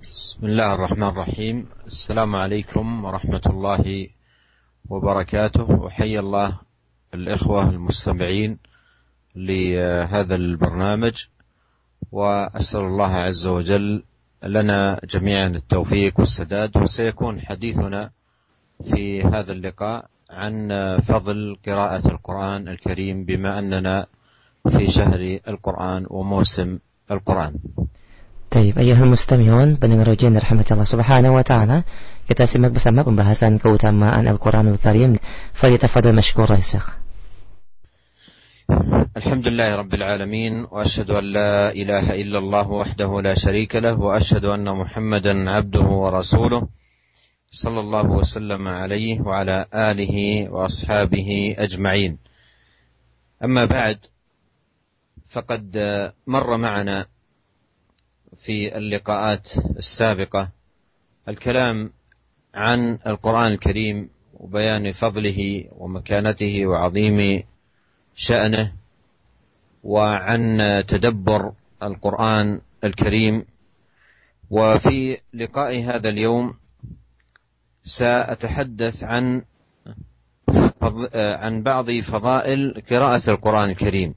بسم الله الرحمن الرحيم. السلام عليكم ورحمة الله وبركاته. وحيا الله الإخوة المستمعين لهذا البرنامج وأسأل الله عز وجل لنا جميعا التوفيق والسداد. وسيكون حديثنا في هذا اللقاء عن فضل قراءة القرآن الكريم بما أننا في شهر القرآن وموسم القرآن. Taib, ayuhal mustami'un, pendengar ujian rahmat Allah subhanahu wa ta'ala. Kita simak bersama pembahasan keutamaan Al-Quranul Karim. Faditafadul mashkur Syekh. الحمد لله رب العالمين واشهد ان لا اله الا الله وحده لا شريك له واشهد ان محمدا عبده ورسوله صلى الله وسلم عليه وعلى اله واصحابه اجمعين اما بعد فقد مر معنا في اللقاءات السابقة. الكلام عن القرآن الكريم وبيان فضله ومكانته وعظيم شأنه وعن تدبر القرآن الكريم. وفي لقاء هذا اليوم سأتحدث عن عن بعض فضائل قراءة القرآن الكريم.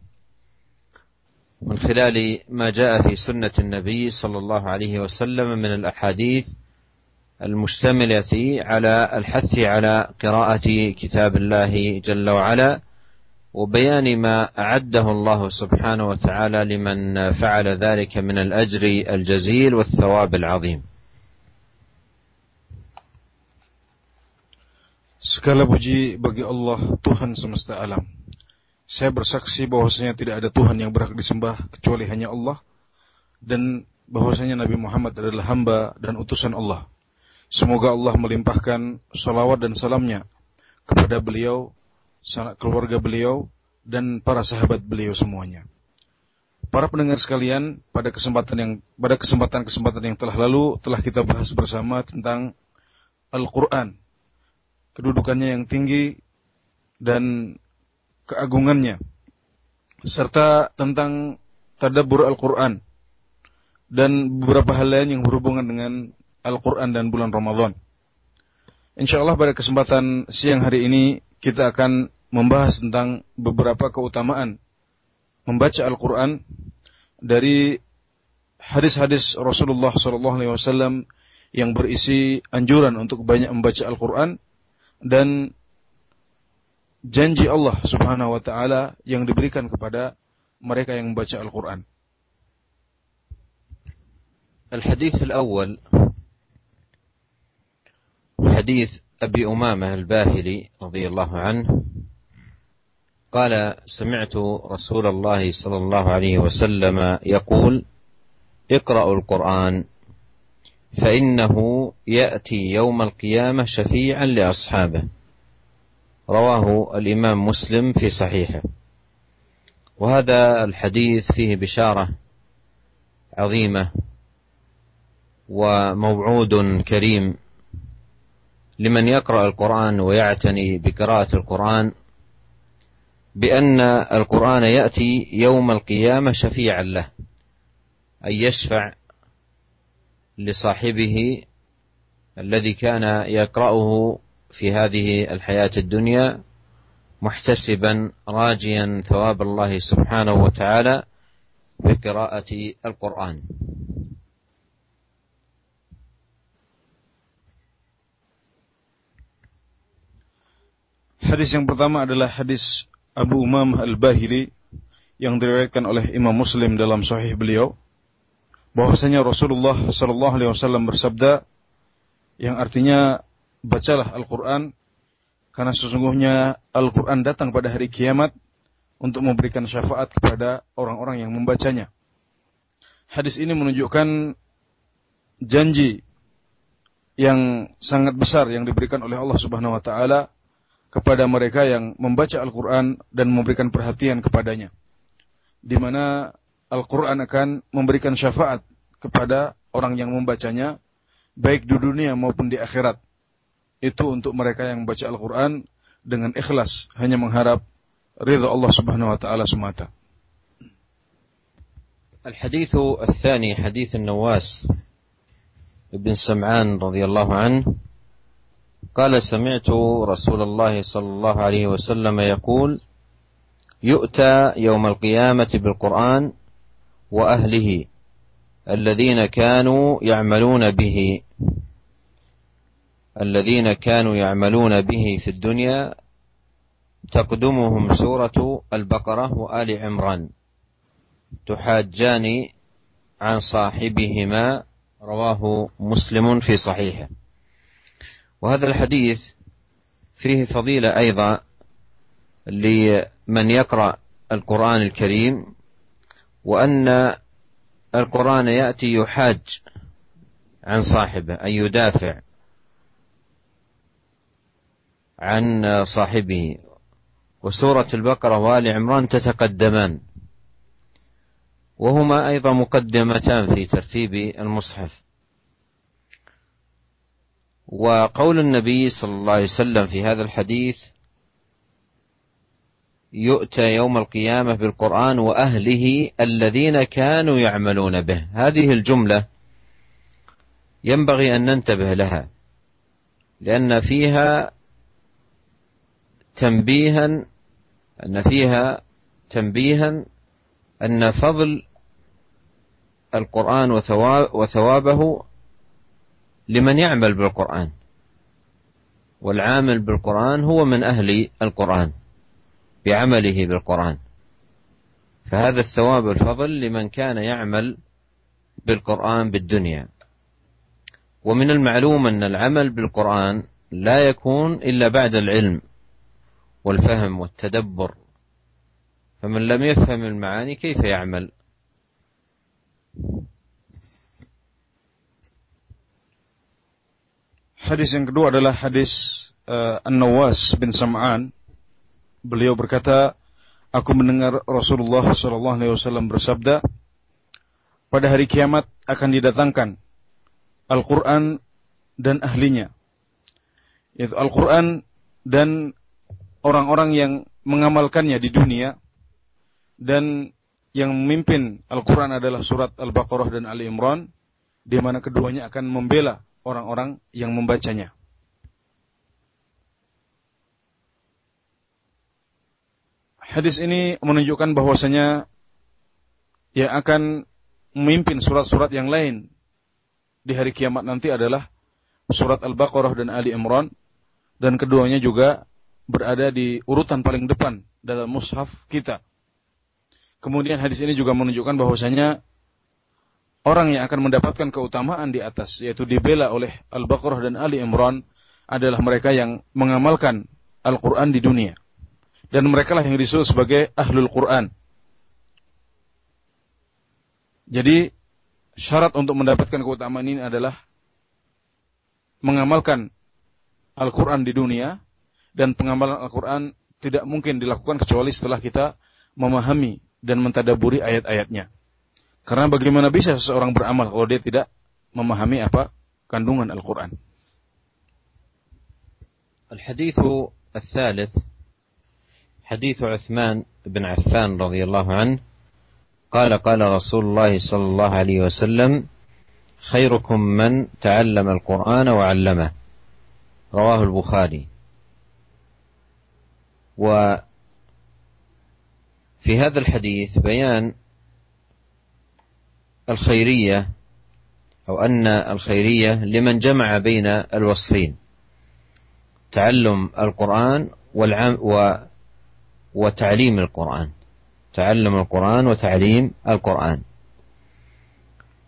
من خلال ما جاء في سنة النبي صلى الله عليه وسلم من الأحاديث المشتملة على الحث على قراءة كتاب الله جل وعلا وبيان ما أعده الله سبحانه وتعالى لمن فعل ذلك من الأجر الجزيل والثواب العظيم. Segala puji bagi Allah Tuhan semesta Saya bersaksi bahwasanya tidak ada Tuhan yang berhak disembah kecuali hanya Allah dan bahwasanya Nabi Muhammad adalah hamba dan utusan Allah. Semoga Allah melimpahkan salawat dan salamnya kepada beliau, keluarga beliau, dan para sahabat beliau semuanya. Para pendengar sekalian, pada kesempatan yang pada kesempatan-kesempatan yang telah lalu telah kita bahas bersama tentang Al-Qur'an. Kedudukannya yang tinggi dan keagungannya serta tentang tadabbur Al-Qur'an dan beberapa hal lain yang berhubungan dengan Al-Qur'an dan bulan Ramadan. Insyaallah pada kesempatan siang hari ini kita akan membahas tentang beberapa keutamaan membaca Al-Qur'an dari hadis-hadis Rasulullah SAW yang berisi anjuran untuk banyak membaca Al-Quran dan janji Allah Subhanahu wa taala yang diberikan kepada mereka yang membaca Al-Qur'an. الحديث الأول حديث أبي أمامة الباهلي رضي الله عنه قال سمعت رسول الله صلى الله عليه وسلم يقول اقرأوا القرآن فإنه يأتي يوم القيامة شفيعا لأصحابه رواه الإمام مسلم في صحيحه. وهذا الحديث فيه بشارة عظيمة وموعود كريم لمن يقرأ القرآن ويعتني بقراءة القرآن بأن القرآن يأتي يوم القيامة شفيعا له أي يشفع لصاحبه الذي كان يقرأه في هذه الحياة الدنيا محتسبا راجيا ثواب الله سبحانه وتعالى بقراءة القرآن. Hadis yang pertama adalah hadis Abu Umam Al-Bahili yang diriwayatkan oleh Imam Muslim dalam sahih beliau bahwasanya Rasulullah sallallahu alaihi wasallam bersabda yang artinya bacalah Al-Quran, karena sesungguhnya Al-Quran datang pada hari kiamat untuk memberikan syafaat kepada orang-orang yang membacanya. Hadis ini menunjukkan janji yang sangat besar yang diberikan oleh Allah Subhanahu wa taala kepada mereka yang membaca Al-Qur'an dan memberikan perhatian kepadanya. Di mana Al-Qur'an akan memberikan syafaat kepada orang yang membacanya baik di dunia maupun di akhirat itu untuk mereka yang membaca Al-Quran dengan ikhlas hanya mengharap Allah Subhanahu wa taala semata. الحديث الثاني حديث النواس بن سمعان رضي الله عنه قال سمعت رسول الله صلى الله عليه وسلم يقول يؤتى يوم القيامة بالقرآن وأهله الذين كانوا يعملون به الذين كانوا يعملون به في الدنيا تقدمهم سورة البقرة وآل عمران. تحاجان عن صاحبهما رواه مسلم في صحيحه. وهذا الحديث فيه فضيلة أيضا لمن يقرأ القرآن الكريم وأن القرآن يأتي يحاج عن صاحبه أي يدافع. عن صاحبه. وسورة البقرة وآل عمران تتقدمان. وهما أيضا مقدمتان في ترتيب المصحف. وقول النبي صلى الله عليه وسلم في هذا الحديث يؤتى يوم القيامة بالقرآن وأهله الذين كانوا يعملون به. هذه الجملة ينبغي أن ننتبه لها لأن فيها تنبيها أن فيها تنبيها أن فضل القرآن وثوابه لمن يعمل بالقرآن والعامل بالقرآن هو من أهل القرآن بعمله بالقرآن. فهذا الثواب الفضل لمن كان يعمل بالقرآن بالدنيا. ومن المعلوم أن العمل بالقرآن لا يكون إلا بعد العلم. والفهم والتدبر فمن لم يفهم المعاني كيف يعمل Hadis yang kedua adalah hadis uh, An-Nawas bin Sam'an. Beliau berkata, aku mendengar Rasulullah sallallahu alaihi wasallam bersabda, pada hari kiamat akan didatangkan Al-Qur'an dan ahlinya. Yaitu Al-Qur'an dan orang-orang yang mengamalkannya di dunia dan yang memimpin Al-Quran adalah surat Al-Baqarah dan Ali Imran, di mana keduanya akan membela orang-orang yang membacanya. Hadis ini menunjukkan bahwasanya yang akan memimpin surat-surat yang lain di hari kiamat nanti adalah surat Al-Baqarah dan Ali Imran dan keduanya juga berada di urutan paling depan dalam mushaf kita. Kemudian hadis ini juga menunjukkan bahwasanya orang yang akan mendapatkan keutamaan di atas yaitu dibela oleh Al-Baqarah dan Ali Imran adalah mereka yang mengamalkan Al-Qur'an di dunia. Dan mereka lah yang disebut sebagai ahlul Qur'an. Jadi syarat untuk mendapatkan keutamaan ini adalah mengamalkan Al-Qur'an di dunia dan pengamalan Al-Qur'an tidak mungkin dilakukan kecuali setelah kita memahami dan mentadaburi ayat-ayatnya. Karena bagaimana bisa seseorang beramal kalau dia tidak memahami apa kandungan Al-Quran. الحديث الثالث حديث عثمان بن عفان رضي الله عنه قال قال رسول الله صلى الله عليه وسلم خيركم من تعلم القرآن وعلمه رواه البخاري وفي هذا الحديث بيان الخيرية أو أن الخيرية لمن جمع بين الوصفين. تعلم القرآن والعم و وتعليم القرآن. تعلم القرآن وتعليم القرآن.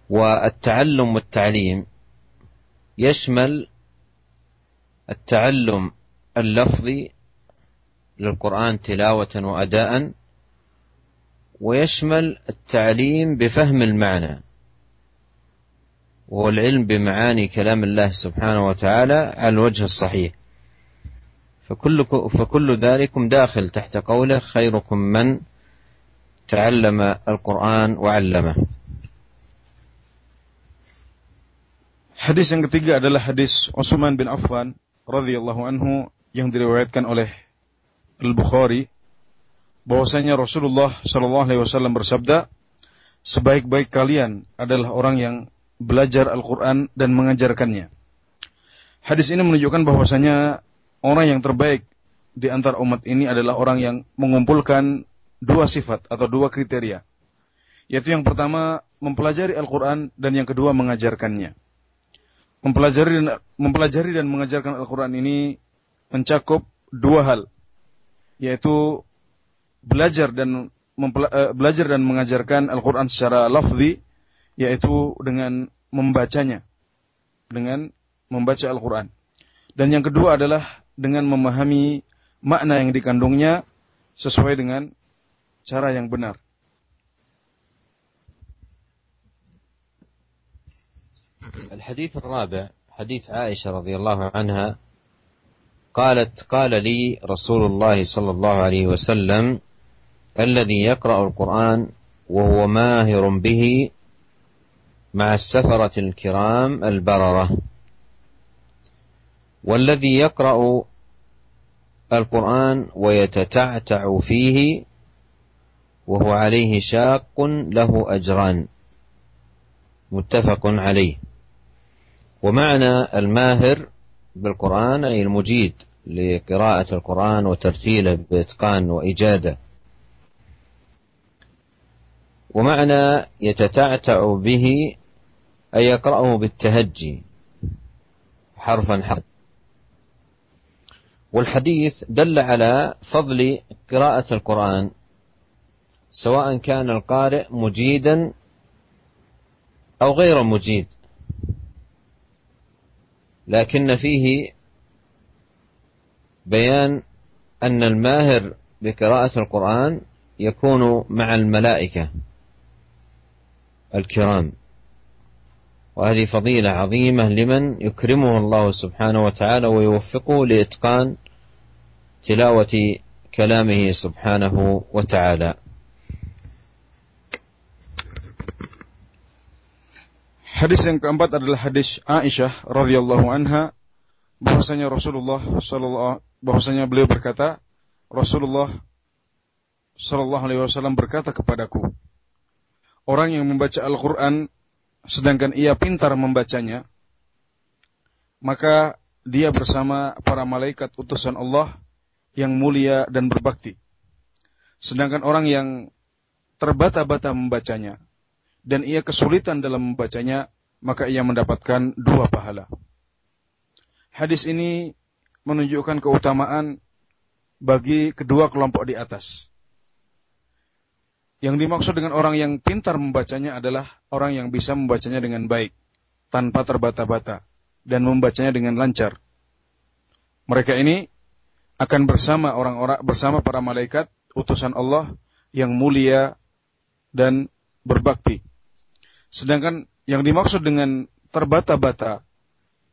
والتعلم والتعليم يشمل التعلم اللفظي للقرآن تلاوة وأداء ويشمل التعليم بفهم المعنى والعلم بمعاني كلام الله سبحانه وتعالى على الوجه الصحيح. فكل فكل ذلكم داخل تحت قوله خيركم من تعلم القرآن وعلمه. Hadis yang ketiga adalah hadis Utsman bin Affan radhiyallahu anhu yang diriwayatkan oleh Al-Bukhari bahwasanya Rasulullah Shallallahu Alaihi Wasallam bersabda, sebaik-baik kalian adalah orang yang belajar Al-Quran dan mengajarkannya. Hadis ini menunjukkan bahwasanya orang yang terbaik di antara umat ini adalah orang yang mengumpulkan dua sifat atau dua kriteria. Yaitu yang pertama mempelajari Al-Quran dan yang kedua mengajarkannya. Mempelajari dan, mempelajari dan mengajarkan Al-Quran ini mencakup dua hal Yaitu belajar dan uh, belajar dan mengajarkan Al-Quran secara lafzi, yaitu dengan membacanya. Dengan membaca Al-Quran. Dan yang kedua adalah dengan memahami makna yang dikandungnya sesuai dengan cara yang benar. الحديث الرابع حديث عائشة رضي الله عنها قالت قال لي رسول الله صلى الله عليه وسلم الذي يقرأ القرآن وهو ماهر به مع السفرة الكرام البررة. والذي يقرأ القرآن ويتتعتع فيه وهو عليه شاق له أجران. متفق عليه. ومعنى الماهر بالقرآن أي المجيد لقراءة القرآن وترتيله بإتقان وإجادة. ومعنى يتتعتع به أي يقرأه بالتهجي حرفا حرفا. والحديث دل على فضل قراءة القرآن سواء كان القارئ مجيدا أو غير مجيد. لكن فيه بيان أن الماهر بقراءة القرآن يكون مع الملائكة الكرام. وهذه فضيلة عظيمة لمن يكرمه الله سبحانه وتعالى ويوفقه لإتقان تلاوة كلامه سبحانه وتعالى. Hadis yang keempat adalah hadis Aisyah radhiyallahu anha bahwasanya Rasulullah sallallahu bahwasanya beliau berkata Rasulullah sallallahu alaihi wasallam berkata kepadaku Orang yang membaca Al-Qur'an sedangkan ia pintar membacanya maka dia bersama para malaikat utusan Allah yang mulia dan berbakti. Sedangkan orang yang terbata-bata membacanya dan ia kesulitan dalam membacanya, maka ia mendapatkan dua pahala. Hadis ini menunjukkan keutamaan bagi kedua kelompok di atas. Yang dimaksud dengan orang yang pintar membacanya adalah orang yang bisa membacanya dengan baik, tanpa terbata-bata, dan membacanya dengan lancar. Mereka ini akan bersama orang-orang bersama para malaikat utusan Allah yang mulia dan berbakti. Sedangkan yang dimaksud dengan terbata-bata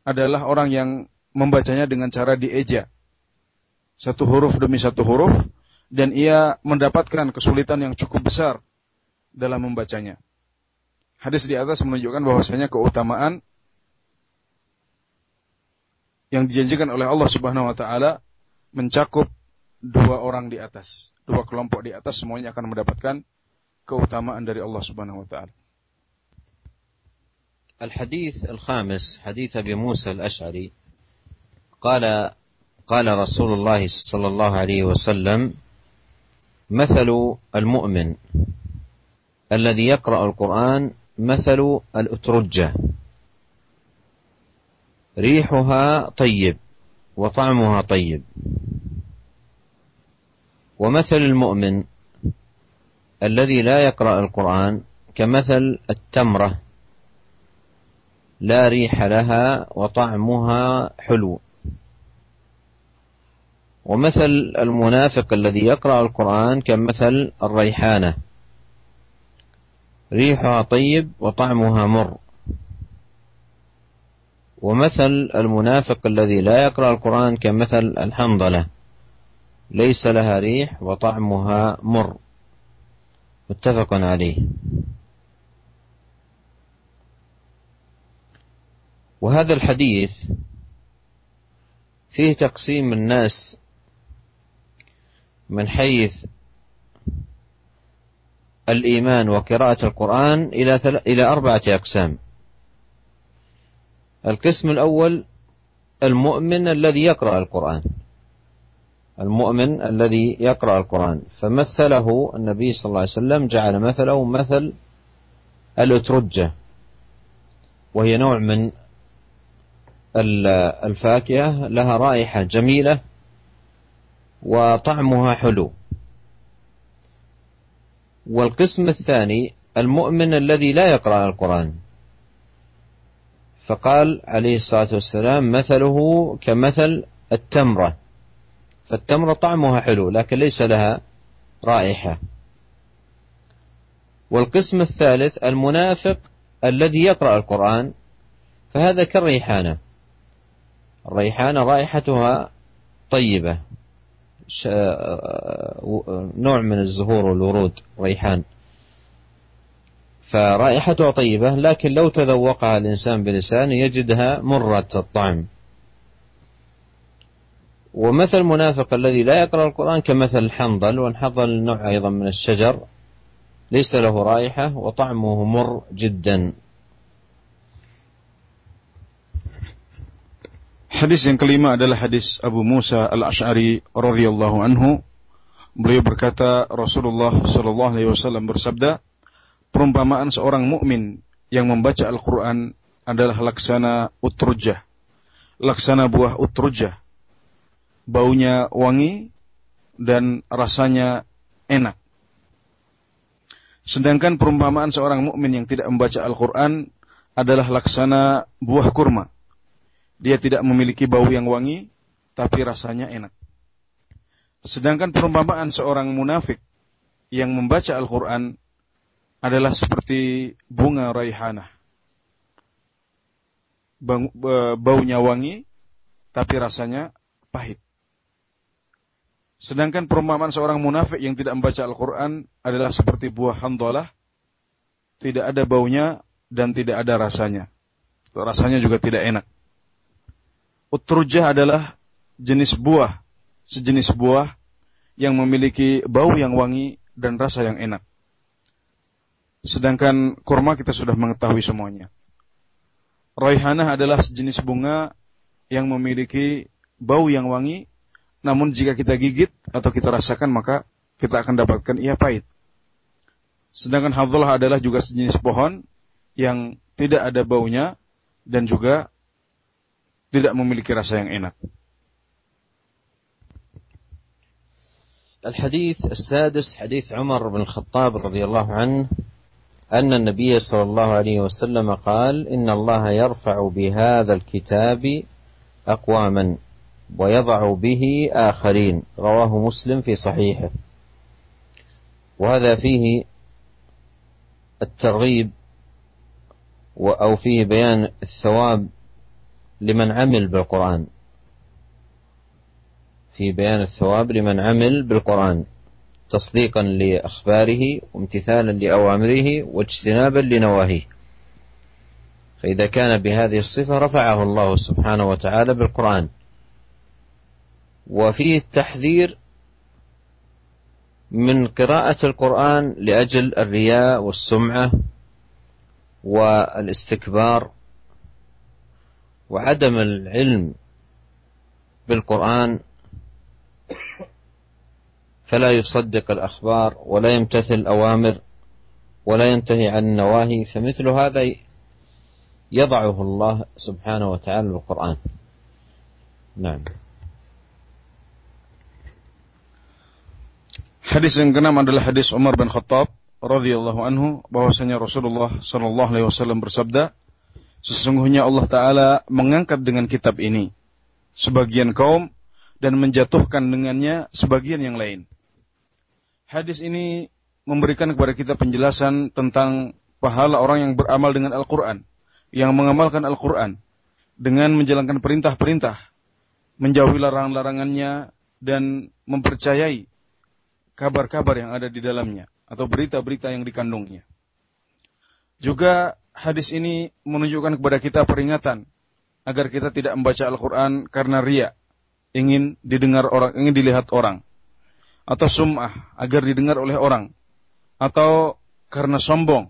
adalah orang yang membacanya dengan cara dieja. Satu huruf demi satu huruf dan ia mendapatkan kesulitan yang cukup besar dalam membacanya. Hadis di atas menunjukkan bahwasanya keutamaan yang dijanjikan oleh Allah Subhanahu wa taala mencakup dua orang di atas, dua kelompok di atas semuanya akan mendapatkan keutamaan dari Allah Subhanahu wa taala. الحديث الخامس حديث أبي موسى الأشعري. قال قال رسول الله صلى الله عليه وسلم مثل المؤمن الذي يقرأ القرآن مثل الأترجة. ريحها طيب وطعمها طيب. ومثل المؤمن الذي لا يقرأ القرآن كمثل التمرة. لا ريح لها وطعمها حلو. ومثل المنافق الذي يقرأ القرآن كمثل الريحانة. ريحها طيب وطعمها مر. ومثل المنافق الذي لا يقرأ القرآن كمثل الحنظلة. ليس لها ريح وطعمها مر. متفق عليه. وهذا الحديث فيه تقسيم الناس من حيث الإيمان وقراءة القرآن إلى إلى أربعة أقسام. القسم الأول المؤمن الذي يقرأ القرآن. المؤمن الذي يقرأ القرآن. فمثله النبي صلى الله عليه وسلم جعل مثله مثل الأترجة وهي نوع من الفاكهة لها رائحة جميلة وطعمها حلو. والقسم الثاني المؤمن الذي لا يقرأ القرآن. فقال عليه الصلاة والسلام مثله كمثل التمرة. فالتمرة طعمها حلو لكن ليس لها رائحة. والقسم الثالث المنافق الذي يقرأ القرآن فهذا كالريحانة. الريحانة رائحتها طيبة. نوع من الزهور والورود ريحان. فرائحتها طيبة لكن لو تذوقها الإنسان بلسانه يجدها مرة الطعم. ومثل المنافق الذي لا يقرأ القرآن كمثل الحنظل والحنظل نوع أيضا من الشجر. ليس له رائحة وطعمه مر جدا. Hadis yang kelima adalah hadis Abu Musa al-Ash'ari radhiyallahu anhu. Beliau berkata Rasulullah sallallahu alaihi wasallam bersabda, perumpamaan seorang mukmin yang membaca Al-Qur'an adalah laksana utrujah. Laksana buah utrujah. Baunya wangi dan rasanya enak. Sedangkan perumpamaan seorang mukmin yang tidak membaca Al-Qur'an adalah laksana buah kurma dia tidak memiliki bau yang wangi, tapi rasanya enak. Sedangkan perumpamaan seorang munafik yang membaca Al-Quran adalah seperti bunga raihanah. Baunya wangi, tapi rasanya pahit. Sedangkan perumpamaan seorang munafik yang tidak membaca Al-Quran adalah seperti buah handolah, tidak ada baunya dan tidak ada rasanya. Rasanya juga tidak enak. Utrujah adalah jenis buah, sejenis buah yang memiliki bau yang wangi dan rasa yang enak. Sedangkan kurma kita sudah mengetahui semuanya. Raihanah adalah sejenis bunga yang memiliki bau yang wangi, namun jika kita gigit atau kita rasakan maka kita akan dapatkan ia pahit. Sedangkan hadullah adalah juga sejenis pohon yang tidak ada baunya dan juga tidak memiliki rasa yang enak. الحديث السادس حديث عمر بن الخطاب رضي الله عنه أن النبي صلى الله عليه وسلم قال إن الله يرفع بهذا الكتاب أقواما ويضع به آخرين رواه مسلم في صحيحه وهذا فيه الترغيب أو فيه بيان الثواب لمن عمل بالقرآن. في بيان الثواب لمن عمل بالقرآن. تصديقا لأخباره وامتثالا لأوامره واجتنابا لنواهيه. فإذا كان بهذه الصفة رفعه الله سبحانه وتعالى بالقرآن. وفيه التحذير من قراءة القرآن لأجل الرياء والسمعة والإستكبار وعدم العلم بالقرآن فلا يصدق الأخبار ولا يمتثل الأوامر ولا ينتهي عن النواهي فمثل هذا يضعه الله سبحانه وتعالى بالقرآن نعم Hadis yang keenam adalah hadis Umar bin Khattab radhiyallahu anhu bahwasanya Rasulullah sallallahu alaihi wasallam bersabda Sesungguhnya Allah Ta'ala mengangkat dengan kitab ini sebagian kaum dan menjatuhkan dengannya sebagian yang lain. Hadis ini memberikan kepada kita penjelasan tentang pahala orang yang beramal dengan Al-Quran, yang mengamalkan Al-Quran, dengan menjalankan perintah-perintah, menjauhi larangan-larangannya, dan mempercayai kabar-kabar yang ada di dalamnya, atau berita-berita yang dikandungnya. Juga hadis ini menunjukkan kepada kita peringatan agar kita tidak membaca Al-Quran karena ria, ingin didengar orang, ingin dilihat orang, atau sum'ah agar didengar oleh orang, atau karena sombong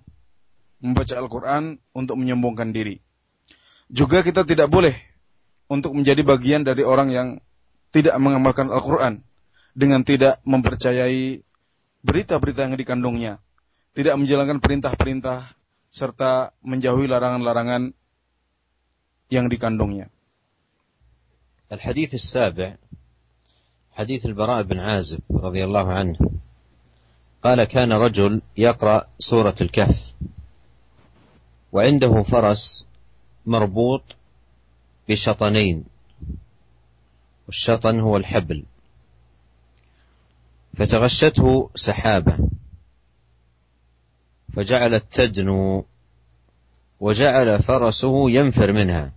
membaca Al-Quran untuk menyombongkan diri. juga kita tidak boleh untuk menjadi bagian dari orang yang tidak mengamalkan Al-Quran dengan tidak mempercayai berita-berita yang dikandungnya, tidak menjalankan perintah-perintah serta menjauhi larangan-larangan yang dikandungnya. الحديث السابع حديث البراء بن عازب رضي الله عنه قال كان رجل يقرأ سورة الكهف وعنده فرس مربوط بشطنين والشطن هو الحبل فتغشته سحابة فجعلت تدنو وجعل فرسه ينفر منها.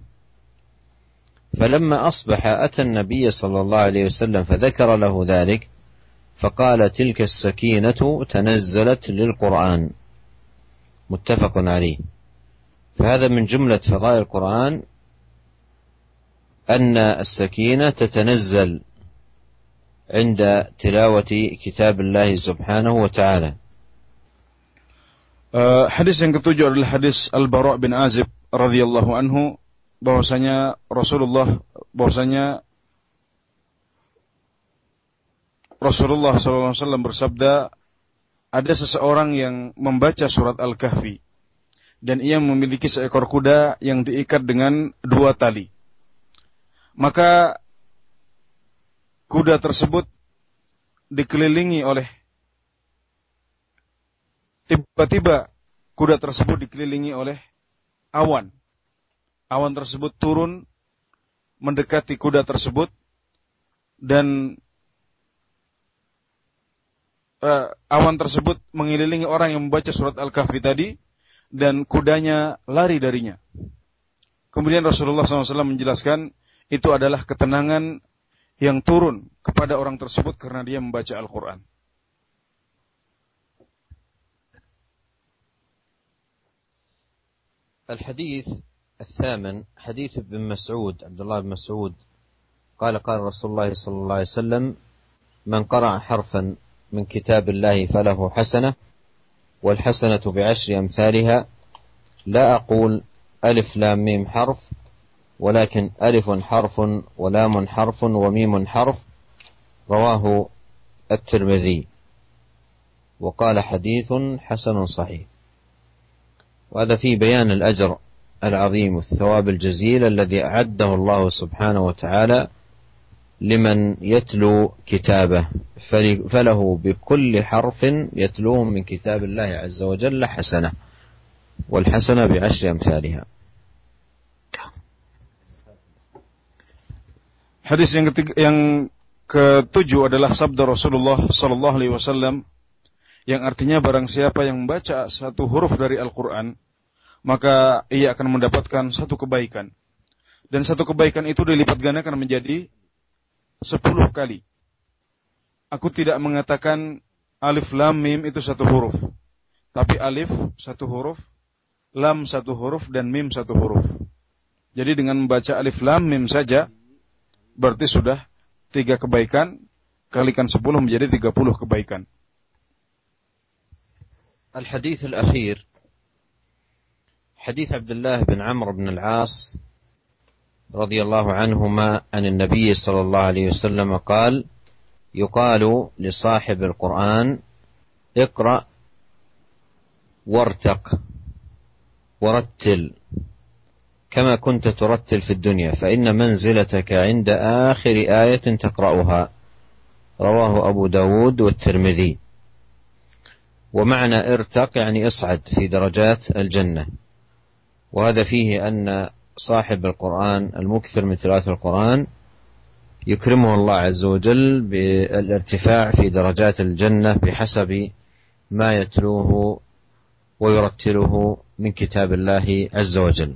فلما أصبح أتى النبي صلى الله عليه وسلم فذكر له ذلك فقال تلك السكينة تنزلت للقرآن. متفق عليه. فهذا من جملة فضائل القرآن أن السكينة تتنزل عند تلاوة كتاب الله سبحانه وتعالى. Uh, hadis yang ketujuh adalah hadis Al-Bara' bin Azib radhiyallahu anhu bahwasanya Rasulullah bahwasanya Rasulullah SAW bersabda ada seseorang yang membaca surat Al-Kahfi dan ia memiliki seekor kuda yang diikat dengan dua tali. Maka kuda tersebut dikelilingi oleh Tiba-tiba kuda tersebut dikelilingi oleh awan. Awan tersebut turun mendekati kuda tersebut dan uh, awan tersebut mengelilingi orang yang membaca surat Al-Kahfi tadi dan kudanya lari darinya. Kemudian Rasulullah SAW menjelaskan itu adalah ketenangan yang turun kepada orang tersebut karena dia membaca Al-Quran. الحديث الثامن حديث ابن مسعود عبد الله بن مسعود. قال قال رسول الله صلى الله عليه وسلم من قرأ حرفا من كتاب الله فله حسنة والحسنة بعشر أمثالها لا أقول ألف لام ميم حرف ولكن ألف حرف ولام حرف وميم حرف رواه الترمذي. وقال حديث حسن صحيح. وهذا في بيان الأجر العظيم والثواب الجزيل الذي أعده الله سبحانه وتعالى لمن يتلو كتابه. فله بكل حرف يتلوه من كتاب الله عز وجل حسنة والحسنة بعشر أمثالها. ketiga, yang ketujuh adalah sabda Rasulullah Sallallahu Alaihi Wasallam. Yang artinya barang siapa yang membaca satu huruf dari Al-Quran, maka ia akan mendapatkan satu kebaikan. Dan satu kebaikan itu dilipat gandakan menjadi sepuluh kali. Aku tidak mengatakan alif lam mim itu satu huruf. Tapi alif satu huruf, lam satu huruf, dan mim satu huruf. Jadi dengan membaca alif lam mim saja, berarti sudah tiga kebaikan, kalikan sepuluh menjadi tiga puluh kebaikan. الحديث الأخير حديث عبد الله بن عمرو بن العاص رضي الله عنهما عن النبي صلى الله عليه وسلم قال يقال لصاحب القرآن اقرأ وارتق ورتل كما كنت ترتل في الدنيا فإن منزلتك عند آخر آية تقرأها. رواه أبو داود والترمذي. ومعنى ارتق يعني اصعد في درجات الجنة. وهذا فيه أن صاحب القرآن المكثر من تلاوة القرآن يكرمه الله عز وجل بالارتفاع في درجات الجنة بحسب ما يتلوه ويرتله من كتاب الله عز وجل.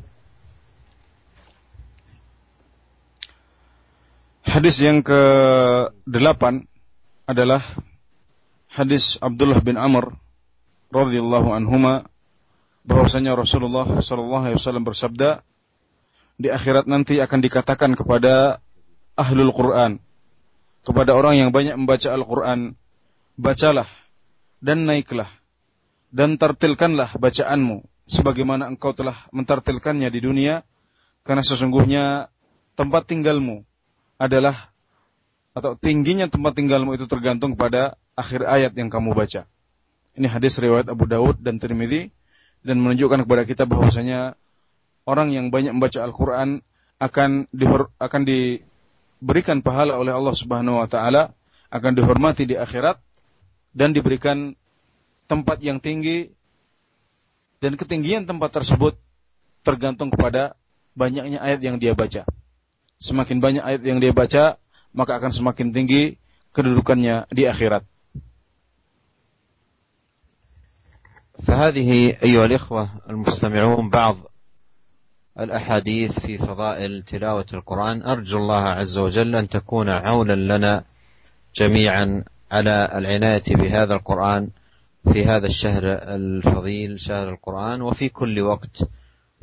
Hadis yang ke-8 adalah hadis Abdullah bin Amr radhiyallahu anhuma bahwasanya Rasulullah sallallahu alaihi wasallam bersabda di akhirat nanti akan dikatakan kepada ahlul Quran kepada orang yang banyak membaca Al-Quran bacalah dan naiklah dan tartilkanlah bacaanmu sebagaimana engkau telah mentartilkannya di dunia Karena sesungguhnya tempat tinggalmu adalah atau tingginya tempat tinggalmu itu tergantung pada akhir ayat yang kamu baca. Ini hadis riwayat Abu Daud dan Tirmidzi dan menunjukkan kepada kita bahwasanya orang yang banyak membaca Al-Qur'an akan akan diberikan pahala oleh Allah Subhanahu wa taala, akan dihormati di akhirat dan diberikan tempat yang tinggi dan ketinggian tempat tersebut tergantung kepada banyaknya ayat yang dia baca. Semakin banyak ayat yang dia baca, maka akan semakin tinggi kedudukannya di akhirat. فهذه أيها الإخوة المستمعون بعض الأحاديث في فضائل تلاوة القرآن أرجو الله عز وجل أن تكون عونا لنا جميعا على العناية بهذا القرآن في هذا الشهر الفضيل شهر القرآن وفي كل وقت.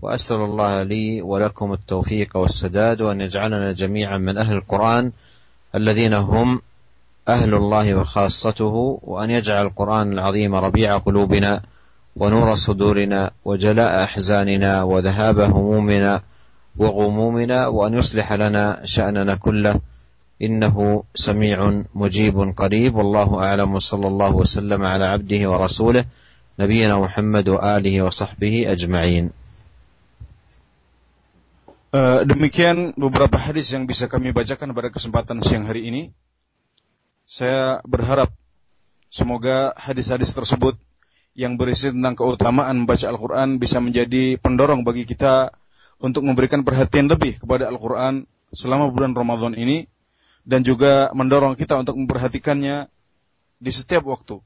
وأسأل الله لي ولكم التوفيق والسداد وأن يجعلنا جميعا من أهل القرآن الذين هم أهل الله وخاصته وأن يجعل القرآن العظيم ربيع قلوبنا ونور صدورنا وجلاء احزاننا وذهاب همومنا وغمومنا وان يصلح لنا شاننا كله انه سميع مجيب قريب والله اعلم وصلى الله وسلم على عبده ورسوله نبينا محمد واله وصحبه اجمعين demikian beberapa hadis yang bisa kami bacakan pada kesempatan siang hari ini. Saya berharap semoga hadis-hadis tersebut yang berisi tentang keutamaan membaca Al-Quran bisa menjadi pendorong bagi kita untuk memberikan perhatian lebih kepada Al-Quran selama bulan Ramadan ini dan juga mendorong kita untuk memperhatikannya di setiap waktu.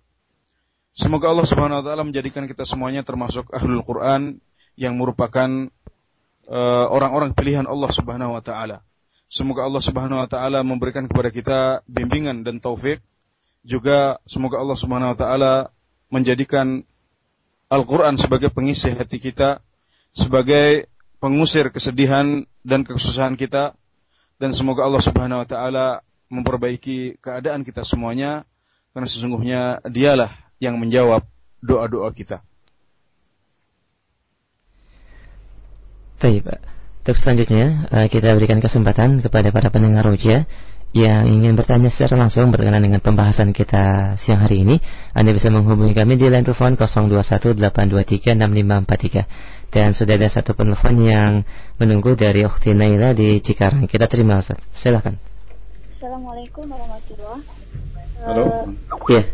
Semoga Allah Subhanahu wa taala menjadikan kita semuanya termasuk ahlul Quran yang merupakan uh, orang-orang pilihan Allah Subhanahu wa taala. Semoga Allah Subhanahu wa taala memberikan kepada kita bimbingan dan taufik. Juga semoga Allah Subhanahu wa taala menjadikan Al-Quran sebagai pengisi hati kita, sebagai pengusir kesedihan dan kesusahan kita, dan semoga Allah Subhanahu wa Ta'ala memperbaiki keadaan kita semuanya, karena sesungguhnya Dialah yang menjawab doa-doa kita. Baik, Untuk selanjutnya, eh, kita berikan kesempatan kepada para pendengar Roja yang ingin bertanya secara langsung berkenaan dengan pembahasan kita siang hari ini, Anda bisa menghubungi kami di line telepon 0218236543. Dan sudah ada satu penelpon yang menunggu dari Ukhti Naila di Cikarang. Kita terima Ustaz. Silakan. Assalamualaikum warahmatullahi wabarakatuh. Halo. Iya. Yeah.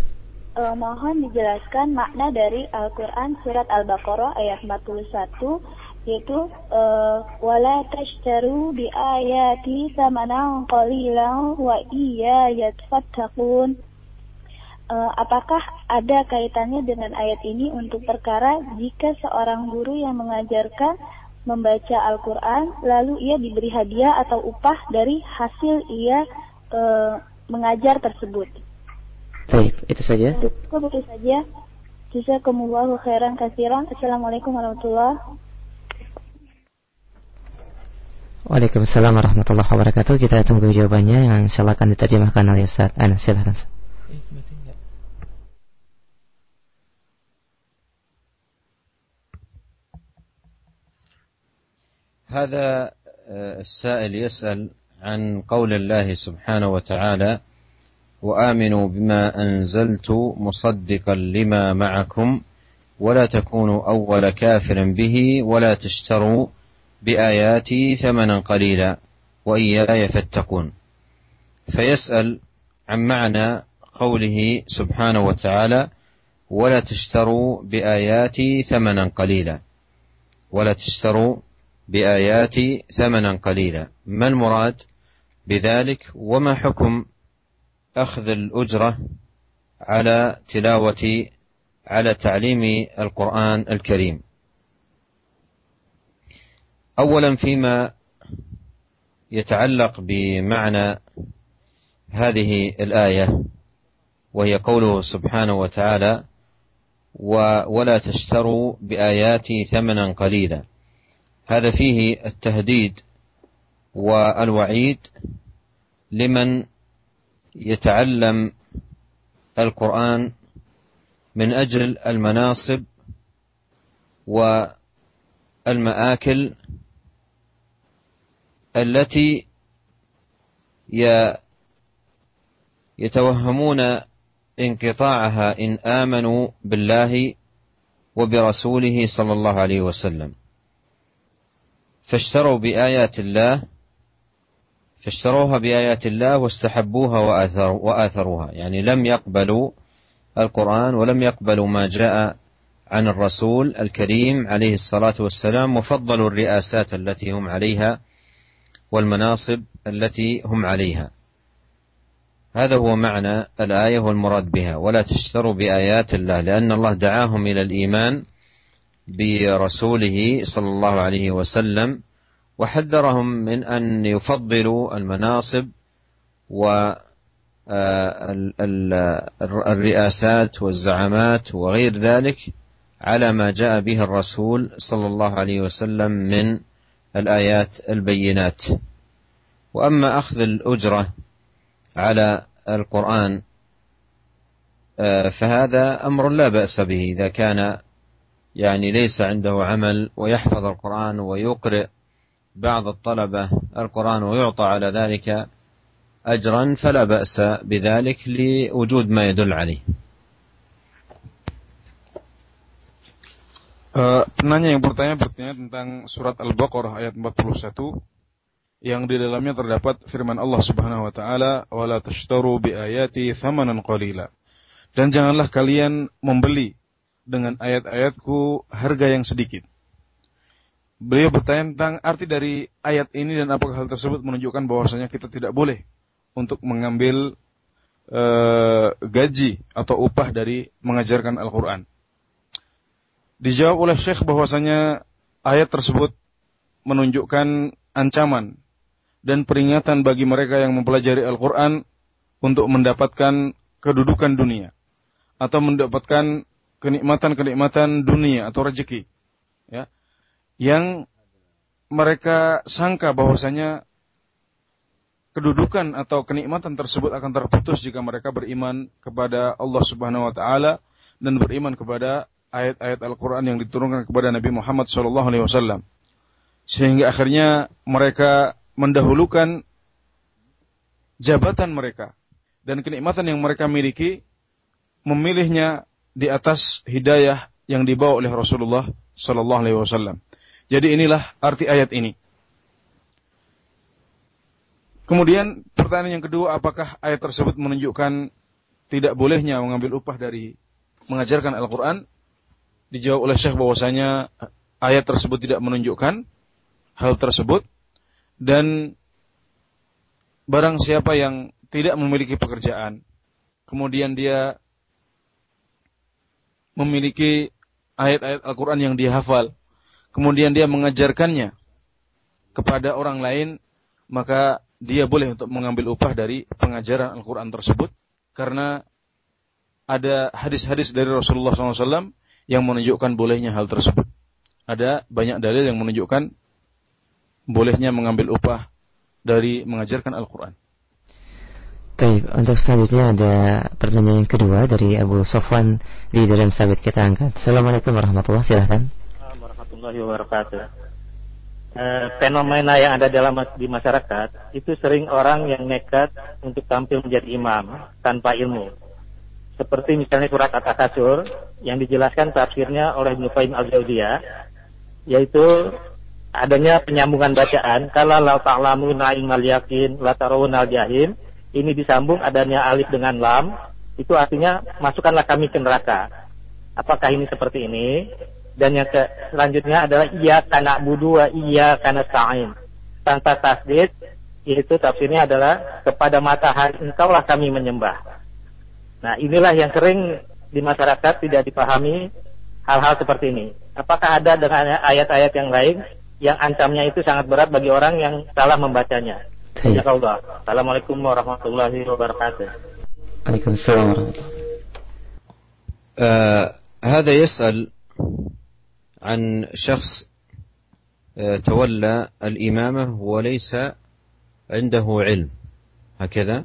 Uh, mohon dijelaskan makna dari Al-Quran Surat Al-Baqarah ayat 41 yaitu uh, wala tashtaru bi ayati samanan qalilan wa iya yatfattaqun uh, apakah ada kaitannya dengan ayat ini untuk perkara jika seorang guru yang mengajarkan membaca Al-Qur'an lalu ia diberi hadiah atau upah dari hasil ia uh, mengajar tersebut. Baik, itu saja. Cukup itu saja. Jazakumullahu khairan kasiran. Assalamualaikum warahmatullahi Waalaikumsalam warahmatullahi wabarakatuh. Kita tunggu jawabannya yang insyaallah akan diterjemahkan oleh Ustaz Anas. Silakan. هذا السائل يسأل عن قول الله سبحانه وتعالى وآمنوا بما أنزلت مصدقا لما معكم ولا تكونوا أول كافر به ولا تشتروا بآياتي ثمنا قليلا وإياي فاتقون. فيسأل عن معنى قوله سبحانه وتعالى ولا تشتروا بآياتي ثمنا قليلا. ولا تشتروا بآياتي ثمنا قليلا. ما المراد بذلك؟ وما حكم أخذ الأجرة على تلاوة على تعليم القرآن الكريم؟ اولا فيما يتعلق بمعنى هذه الآية وهي قوله سبحانه وتعالى ولا تشتروا بآياتي ثمنا قليلا. هذا فيه التهديد والوعيد لمن يتعلم القرآن من أجل المناصب والمآكل التي يتوهمون انقطاعها إن آمنوا بالله وبرسوله صلى الله عليه وسلم. فاشتروا بآيات الله فاشتروها بآيات الله واستحبوها وآثروها. يعني لم يقبلوا القرآن ولم يقبلوا ما جاء عن الرسول الكريم عليه الصلاة والسلام وفضلوا الرئاسات التي هم عليها والمناصب التي هم عليها. هذا هو معنى الآية والمراد بها. ولا تشتروا بآيات الله لأن الله دعاهم إلى الإيمان برسوله صلى الله عليه وسلم وحذرهم من أن يفضلوا المناصب والرئاسات والزعامات وغير ذلك على ما جاء به الرسول صلى الله عليه وسلم من الآيات البينات. وأما أخذ الأجرة على القرآن فهذا أمر لا بأس به. إذا كان يعني ليس عنده عمل ويحفظ القرآن ويقرئ بعض الطلبة القرآن ويعطى على ذلك أجرا فلا بأس بذلك لوجود ما يدل عليه. Uh, penanya yang bertanya bertanya tentang surat Al-Baqarah ayat 41 yang di dalamnya terdapat firman Allah Subhanahu wa taala wala tashtaru bi ayati thamanan qalila. Dan janganlah kalian membeli dengan ayat-ayatku harga yang sedikit. Beliau bertanya tentang arti dari ayat ini dan apakah hal tersebut menunjukkan bahwasanya kita tidak boleh untuk mengambil uh, gaji atau upah dari mengajarkan Al-Quran. Dijawab oleh Syekh bahwasanya ayat tersebut menunjukkan ancaman dan peringatan bagi mereka yang mempelajari Al-Quran untuk mendapatkan kedudukan dunia atau mendapatkan kenikmatan-kenikmatan dunia atau rezeki. Ya yang mereka sangka bahwasanya kedudukan atau kenikmatan tersebut akan terputus jika mereka beriman kepada Allah Subhanahu wa taala dan beriman kepada ayat-ayat Al-Qur'an yang diturunkan kepada Nabi Muhammad wasallam. Sehingga akhirnya mereka mendahulukan jabatan mereka dan kenikmatan yang mereka miliki memilihnya di atas hidayah yang dibawa oleh Rasulullah sallallahu alaihi wasallam. Jadi inilah arti ayat ini. Kemudian pertanyaan yang kedua, apakah ayat tersebut menunjukkan tidak bolehnya mengambil upah dari mengajarkan Al-Quran? Dijawab oleh Syekh bahwasanya ayat tersebut tidak menunjukkan hal tersebut. Dan barang siapa yang tidak memiliki pekerjaan, kemudian dia memiliki ayat-ayat Al-Quran yang dia hafal, kemudian dia mengajarkannya kepada orang lain, maka dia boleh untuk mengambil upah dari pengajaran Al-Quran tersebut, karena ada hadis-hadis dari Rasulullah SAW yang menunjukkan bolehnya hal tersebut. Ada banyak dalil yang menunjukkan bolehnya mengambil upah dari mengajarkan Al-Quran. Baik, untuk selanjutnya ada pertanyaan yang kedua dari Abu Sofwan di Deren Sabit kita angkat. Assalamualaikum warahmatullahi wabarakatuh warahmatullahi wabarakatuh. E, fenomena yang ada dalam di masyarakat itu sering orang yang nekat untuk tampil menjadi imam tanpa ilmu. Seperti misalnya surat At-Takasur yang dijelaskan tafsirnya oleh Qayyim al-Jauziyah yaitu adanya penyambungan bacaan kalau la ta'lamuna ilmal yakin la tarawunal jahim ini disambung adanya alif dengan lam itu artinya masukkanlah kami ke neraka. Apakah ini seperti ini? Dan yang selanjutnya adalah iya karena budu wa iya karena sa'in. Tanpa tasdid, itu tafsirnya adalah kepada matahari engkaulah kami menyembah. Nah inilah yang sering di masyarakat tidak dipahami hal-hal seperti ini. Apakah ada dengan ayat-ayat yang lain yang ancamnya itu sangat berat bagi orang yang salah membacanya? Ya Allah. Assalamualaikum warahmatullahi wabarakatuh. Waalaikumsalam. Uh, هذا يسأل عن شخص آه، تولى الإمامة وليس عنده علم هكذا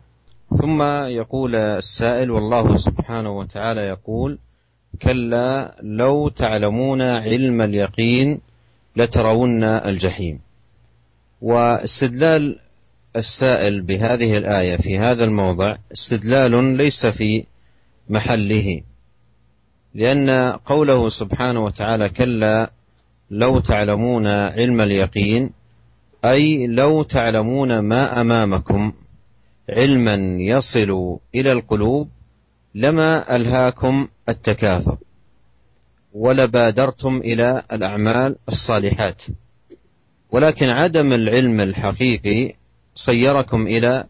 ثم يقول السائل والله سبحانه وتعالى يقول كلا لو تعلمون علم اليقين لترون الجحيم. واستدلال السائل بهذه الآية في هذا الموضع استدلال ليس في محله لأن قوله سبحانه وتعالى كلا لو تعلمون علم اليقين أي لو تعلمون ما أمامكم علما يصل إلى القلوب لما ألهاكم التكاثر ولبادرتم إلى الأعمال الصالحات. ولكن عدم العلم الحقيقي صيركم إلى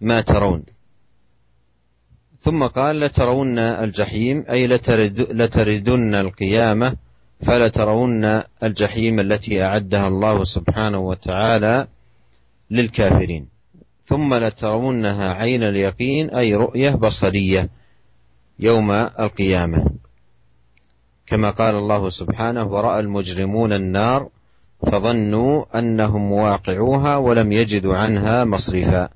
ما ترون. ثم قال لترون الجحيم أي لترد لتردن القيامة فلترون الجحيم التي أعدها الله سبحانه وتعالى للكافرين. ثم لترونها عين اليقين أي رؤية بصرية يوم القيامة. كما قال الله سبحانه ورأى المجرمون النار فظنوا أنهم مواقعوها ولم يجدوا عنها مصرفا.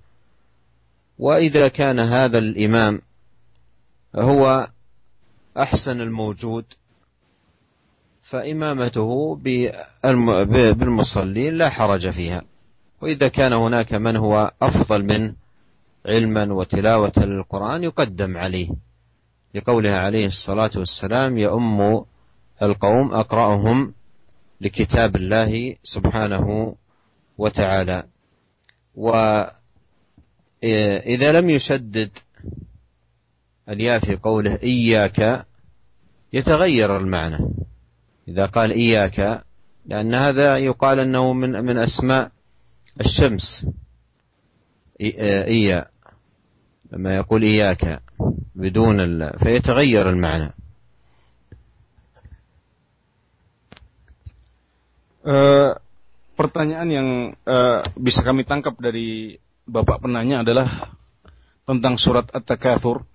وإذا كان هذا الإمام هو أحسن الموجود فإمامته بالمصلين لا حرج فيها. وإذا كان هناك من هو أفضل منه علما وتلاوة للقرآن يقدم عليه. لقوله عليه الصلاة والسلام يؤم القوم أقرأهم لكتاب الله سبحانه وتعالى. وإذا لم يشدد الياء في قوله إياك يتغير المعنى. إذا قال إياك لأن هذا يقال أنه من من أسماء الشمس إيا لما يقول إياك بدون ال... فيتغير المعنى Uh, pertanyaan yang uh, bisa kami tangkap dari bapak penanya adalah tentang surat At-Takatsur.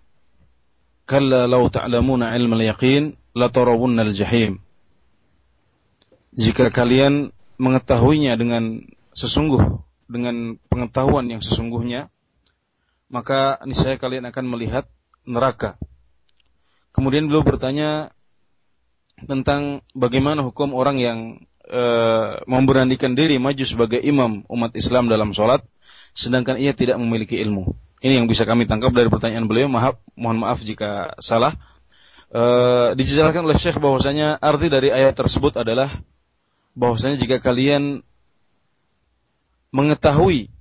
Kalla law ta'lamuna ilmal yaqin la tarawunnal jahim. Jika kalian mengetahuinya dengan sesungguh dengan pengetahuan yang sesungguhnya, maka niscaya kalian akan melihat neraka. Kemudian beliau bertanya tentang bagaimana hukum orang yang e, memberanikan diri maju sebagai imam umat Islam dalam sholat, sedangkan ia tidak memiliki ilmu. Ini yang bisa kami tangkap dari pertanyaan beliau. Maaf, mohon maaf jika salah. E, dijelaskan oleh Syekh bahwasanya arti dari ayat tersebut adalah bahwasanya jika kalian mengetahui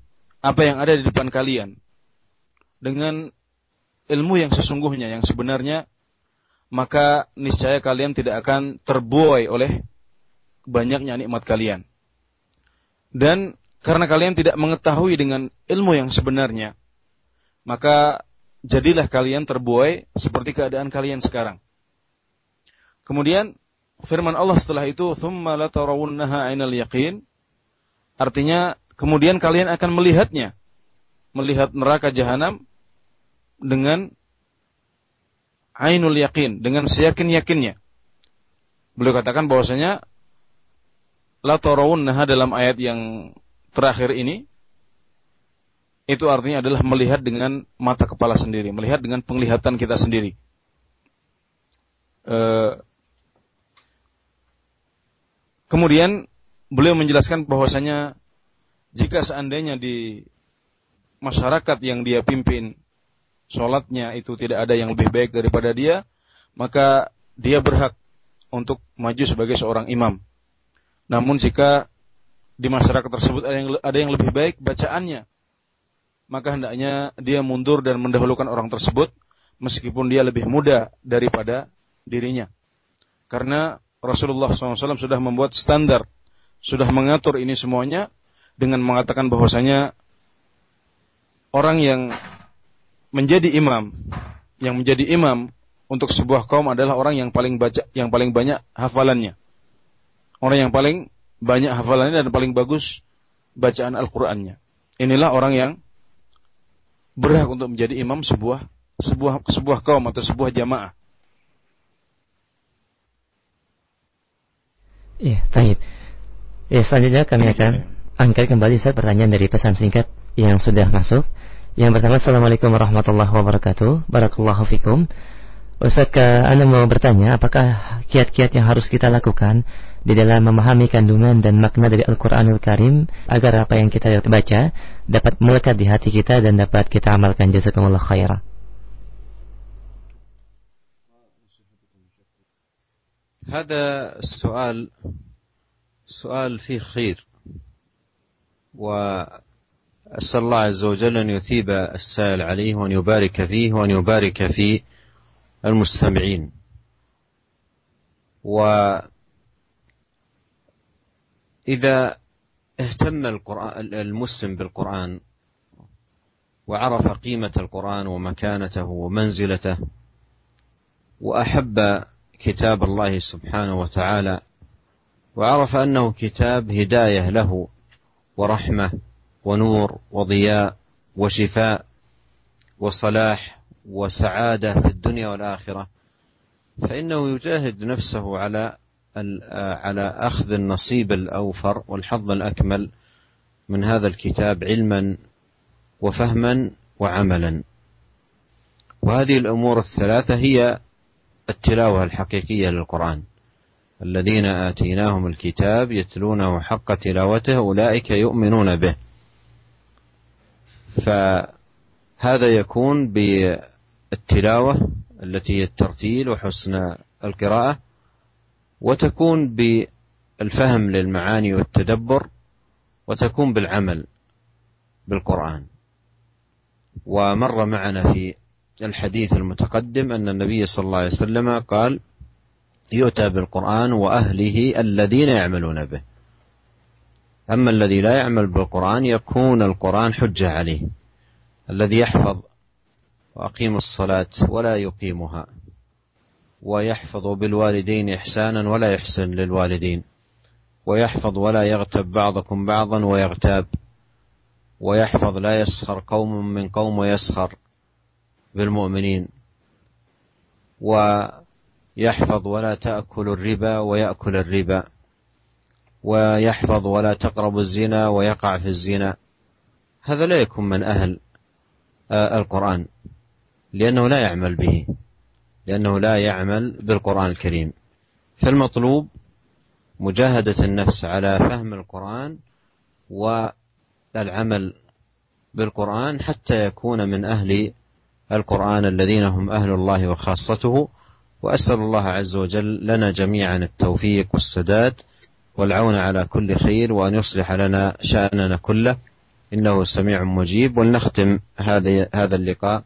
apa yang ada di depan kalian dengan ilmu yang sesungguhnya yang sebenarnya maka niscaya kalian tidak akan terbuai oleh banyaknya nikmat kalian. Dan karena kalian tidak mengetahui dengan ilmu yang sebenarnya, maka jadilah kalian terbuai seperti keadaan kalian sekarang. Kemudian firman Allah setelah itu, "Tsumma latarawunnaha 'ainal yaqin." Artinya, kemudian kalian akan melihatnya. Melihat neraka jahanam dengan ainul yakin, dengan seyakin-yakinnya. Beliau katakan bahwasanya la tarawunnaha dalam ayat yang terakhir ini itu artinya adalah melihat dengan mata kepala sendiri, melihat dengan penglihatan kita sendiri. E, kemudian beliau menjelaskan bahwasanya jika seandainya di masyarakat yang dia pimpin sholatnya itu tidak ada yang lebih baik daripada dia, maka dia berhak untuk maju sebagai seorang imam. Namun jika di masyarakat tersebut ada yang, ada yang lebih baik bacaannya, maka hendaknya dia mundur dan mendahulukan orang tersebut meskipun dia lebih muda daripada dirinya. Karena Rasulullah SAW sudah membuat standar, sudah mengatur ini semuanya dengan mengatakan bahwasanya orang yang menjadi imam, yang menjadi imam untuk sebuah kaum adalah orang yang paling baca, yang paling banyak hafalannya. Orang yang paling banyak hafalannya dan paling bagus bacaan Al-Qur'annya. Inilah orang yang berhak untuk menjadi imam sebuah sebuah sebuah kaum atau sebuah jamaah. Iya, taib. Ya, selanjutnya kami akan angkat kembali saya pertanyaan dari pesan singkat yang sudah masuk. Yang pertama, Assalamualaikum warahmatullahi wabarakatuh. Barakallahu fikum. Ustaz, Anda mau bertanya, apakah kiat-kiat yang harus kita lakukan di dalam memahami kandungan dan makna dari Al-Quranul Karim agar apa yang kita baca dapat melekat di hati kita dan dapat kita amalkan jazakumullah khairah. هذا السؤال سؤال فيه خير وأسأل الله عز وجل أن يثيب السائل عليه وأن يبارك فيه وأن يبارك في المستمعين. وإذا اهتم القرآن المسلم بالقرآن وعرف قيمة القرآن ومكانته ومنزلته وأحب كتاب الله سبحانه وتعالى وعرف أنه كتاب هداية له ورحمة ونور وضياء وشفاء وصلاح وسعادة في الدنيا والآخرة. فإنه يجاهد نفسه على على أخذ النصيب الأوفر والحظ الأكمل من هذا الكتاب علما وفهما وعملا. وهذه الأمور الثلاثة هي التلاوة الحقيقية للقرآن. الذين آتيناهم الكتاب يتلونه حق تلاوته أولئك يؤمنون به. فهذا يكون بالتلاوة التي هي الترتيل وحسن القراءة وتكون بالفهم للمعاني والتدبر وتكون بالعمل بالقرآن. ومر معنا في الحديث المتقدم أن النبي صلى الله عليه وسلم قال يؤتى بالقرآن وأهله الذين يعملون به. أما الذي لا يعمل بالقرآن يكون القرآن حجة عليه. الذي يحفظ وأقيم الصلاة ولا يقيمها ويحفظ بالوالدين إحسانا ولا يحسن للوالدين ويحفظ ولا يغتب بعضكم بعضا ويغتاب ويحفظ لا يسخر قوم من قوم ويسخر بالمؤمنين ويحفظ ولا تأكل الربا ويأكل الربا ويحفظ ولا تقرب الزنا ويقع في الزنا. هذا لا يكون من أهل آه، القرآن لأنه لا يعمل به لأنه لا يعمل بالقرآن الكريم. فالمطلوب مجاهدة النفس على فهم القرآن والعمل بالقرآن حتى يكون من أهل القرآن الذين هم أهل الله وخاصته. وأسأل الله عز وجل لنا جميعا التوفيق والسداد والعون على كل خير وأن يصلح لنا شأننا كله. إنه سميع مجيب. ولنختم هذا هذا اللقاء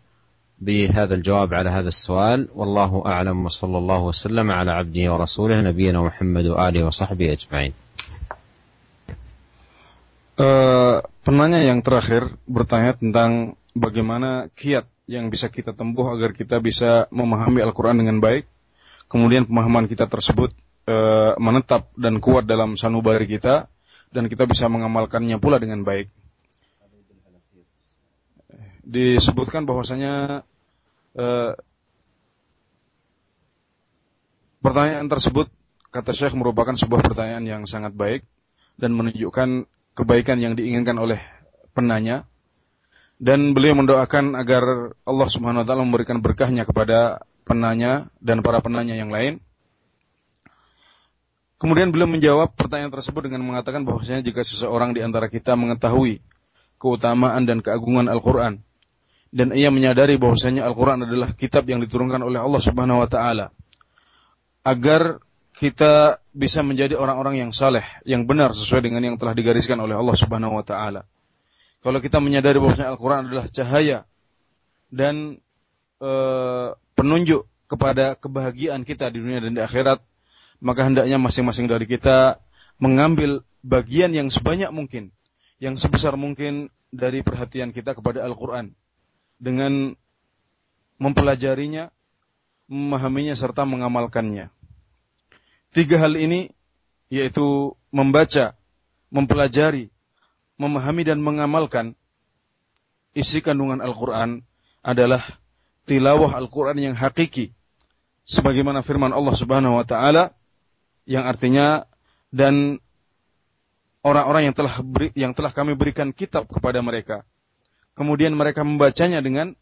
بهذا الجواب على هذا السؤال. والله أعلم. وصلى الله وسلم على عبده ورسوله نبينا محمد وآله وصحبه أجمعين. Uh, penanya yang terakhir bertanya tentang bagaimana kiat yang bisa kita tempuh agar kita bisa memahami Al-Quran dengan baik. Kemudian pemahaman kita tersebut e, menetap dan kuat dalam sanubari kita dan kita bisa mengamalkannya pula dengan baik. Disebutkan bahwasanya e, pertanyaan tersebut kata Syekh merupakan sebuah pertanyaan yang sangat baik dan menunjukkan kebaikan yang diinginkan oleh penanya dan beliau mendoakan agar Allah Subhanahu wa taala memberikan berkahnya kepada penanya dan para penanya yang lain. Kemudian beliau menjawab pertanyaan tersebut dengan mengatakan bahwasanya jika seseorang di antara kita mengetahui keutamaan dan keagungan Al-Qur'an dan ia menyadari bahwasanya Al-Qur'an adalah kitab yang diturunkan oleh Allah Subhanahu wa taala agar kita bisa menjadi orang-orang yang saleh, yang benar sesuai dengan yang telah digariskan oleh Allah Subhanahu wa taala. Kalau kita menyadari bahwasanya Al-Quran adalah cahaya dan e, penunjuk kepada kebahagiaan kita di dunia dan di akhirat, maka hendaknya masing-masing dari kita mengambil bagian yang sebanyak mungkin, yang sebesar mungkin dari perhatian kita kepada Al-Quran dengan mempelajarinya, memahaminya serta mengamalkannya. Tiga hal ini yaitu membaca, mempelajari, memahami dan mengamalkan isi kandungan Al-Quran adalah tilawah Al-Quran yang hakiki. Sebagaimana firman Allah subhanahu wa ta'ala yang artinya dan orang-orang yang telah beri, yang telah kami berikan kitab kepada mereka. Kemudian mereka membacanya dengan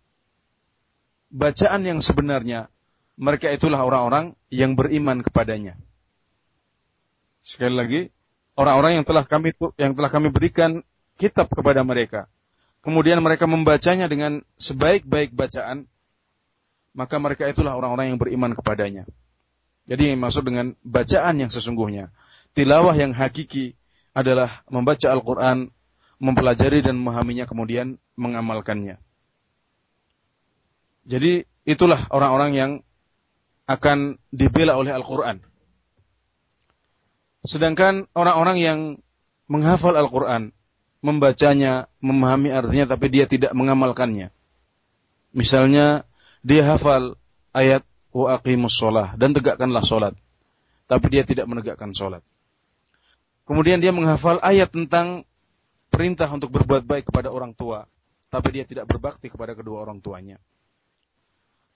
bacaan yang sebenarnya. Mereka itulah orang-orang yang beriman kepadanya. Sekali lagi, orang-orang yang telah kami yang telah kami berikan kitab kepada mereka. Kemudian mereka membacanya dengan sebaik-baik bacaan, maka mereka itulah orang-orang yang beriman kepadanya. Jadi yang maksud dengan bacaan yang sesungguhnya. Tilawah yang hakiki adalah membaca Al-Quran, mempelajari dan memahaminya kemudian mengamalkannya. Jadi itulah orang-orang yang akan dibela oleh Al-Quran. Sedangkan orang-orang yang menghafal Al-Quran, membacanya, memahami artinya, tapi dia tidak mengamalkannya. Misalnya, dia hafal ayat wa aqimus sholah dan tegakkanlah sholat. Tapi dia tidak menegakkan sholat. Kemudian dia menghafal ayat tentang perintah untuk berbuat baik kepada orang tua. Tapi dia tidak berbakti kepada kedua orang tuanya.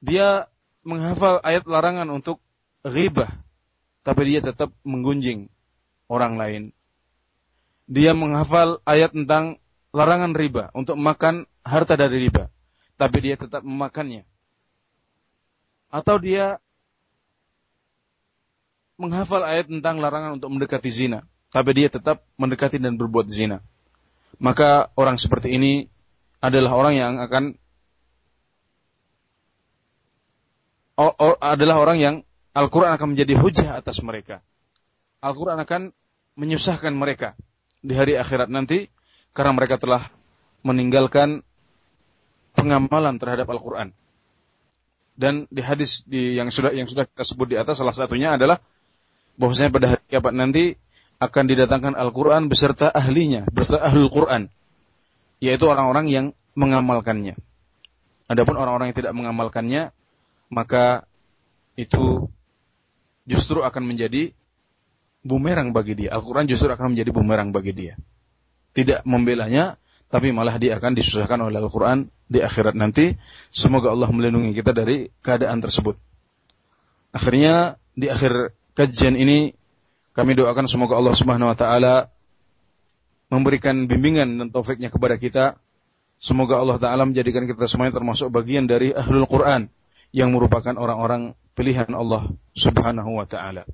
Dia menghafal ayat larangan untuk ghibah. Tapi dia tetap menggunjing orang lain. Dia menghafal ayat tentang larangan riba untuk makan harta dari riba. Tapi dia tetap memakannya. Atau dia menghafal ayat tentang larangan untuk mendekati zina. Tapi dia tetap mendekati dan berbuat zina. Maka orang seperti ini adalah orang yang akan adalah orang yang Al-Quran akan menjadi hujah atas mereka. Al-Quran akan menyusahkan mereka di hari akhirat nanti karena mereka telah meninggalkan pengamalan terhadap Al-Quran. Dan di hadis di, yang sudah yang sudah kita sebut di atas salah satunya adalah bahwasanya pada hari kiamat nanti akan didatangkan Al-Quran beserta ahlinya, beserta ahlul Quran, yaitu orang-orang yang mengamalkannya. Adapun orang-orang yang tidak mengamalkannya, maka itu justru akan menjadi bumerang bagi dia. Al-Quran justru akan menjadi bumerang bagi dia. Tidak membelanya, tapi malah dia akan disusahkan oleh Al-Quran di akhirat nanti. Semoga Allah melindungi kita dari keadaan tersebut. Akhirnya, di akhir kajian ini, kami doakan semoga Allah Subhanahu wa Ta'ala memberikan bimbingan dan taufiknya kepada kita. Semoga Allah Ta'ala menjadikan kita semuanya termasuk bagian dari Ahlul Quran yang merupakan orang-orang pilihan Allah Subhanahu wa taala.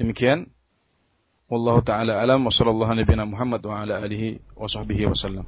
Demikian wallahu taala alam wa sallallahu nabiyana Muhammad wa ala alihi wa sahbihi wasallam.